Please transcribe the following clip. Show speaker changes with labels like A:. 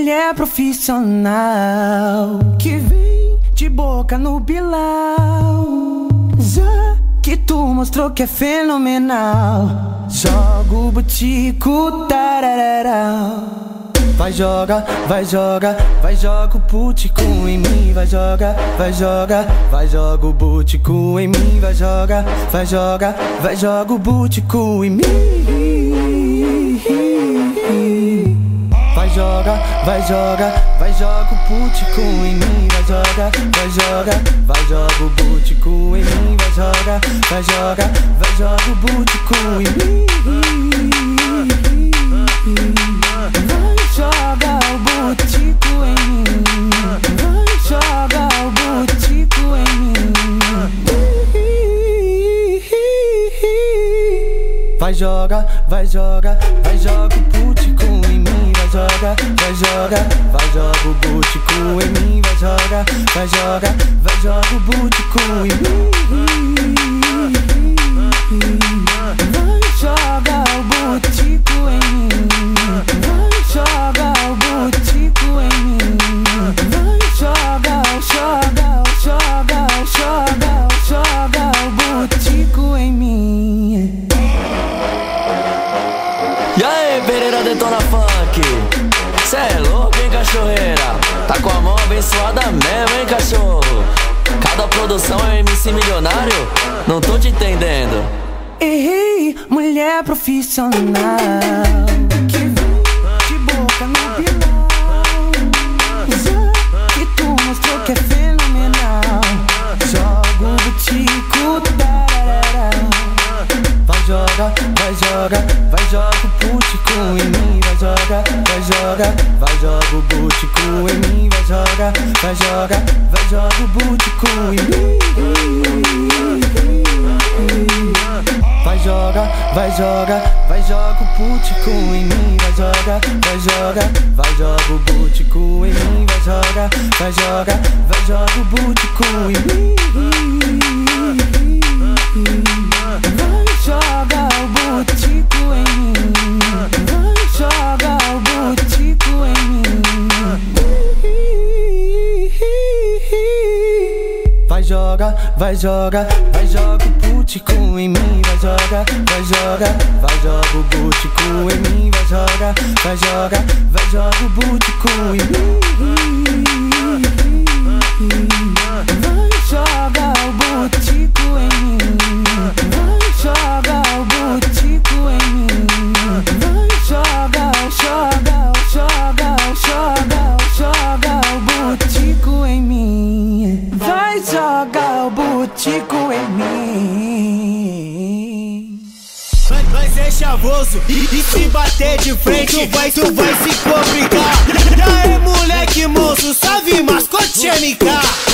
A: mulher profissional que vem de boca no bilau. Já que tu mostrou que é fenomenal, joga o butico tarararau. Vai joga, vai joga, vai joga o butico em mim, vai joga, vai joga, vai joga o butico em mim, vai joga, vai joga, vai joga o butico em mim. Vai joga, vai joga, vai joga o butico em mim, vai joga, vai joga, vai joga o butico em mim, vai joga, vai joga, vai joga o butico em mim. Vai joga o butico em mim, vai joga o butico em mim. Vai joga, vai joga, vai joga o butico em mim, joga, vai joga, vai joga o butico em mim, vai joga, vai joga, vai joga o butico em mim.
B: E aí, Pereira Detona Funk? Cê é louco, hein, cachorreira? Tá com a mão abençoada mesmo, hein, cachorro? Cada produção é MC milionário? Não tô te entendendo.
A: Ei, mulher profissional que de boca no. Já que tu mostrou que é fenomenal, joga o butico tarará. Vai joga, vai joga, vai joga o butico em mim, vai joga, vai joga, vai joga o butico em mim, vai joga, vai joga, vai joga o butico em mim. Vai joga, vai joga, vai joga o butico em mim, vai joga, vai joga, vai joga o butico em mim, vai joga, vai joga, vai joga o butico em mim. Joga, vai joga, vai joga o butico em mim, vai joga, vai joga, vai joga o butico em mim, vai joga, vai joga, vai joga o butico em mim. Joga o butico em mim.
C: Nós é chavoso e, e se bater de frente tu vai, tu vai se complicar. Já é moleque moço, sabe mascote MK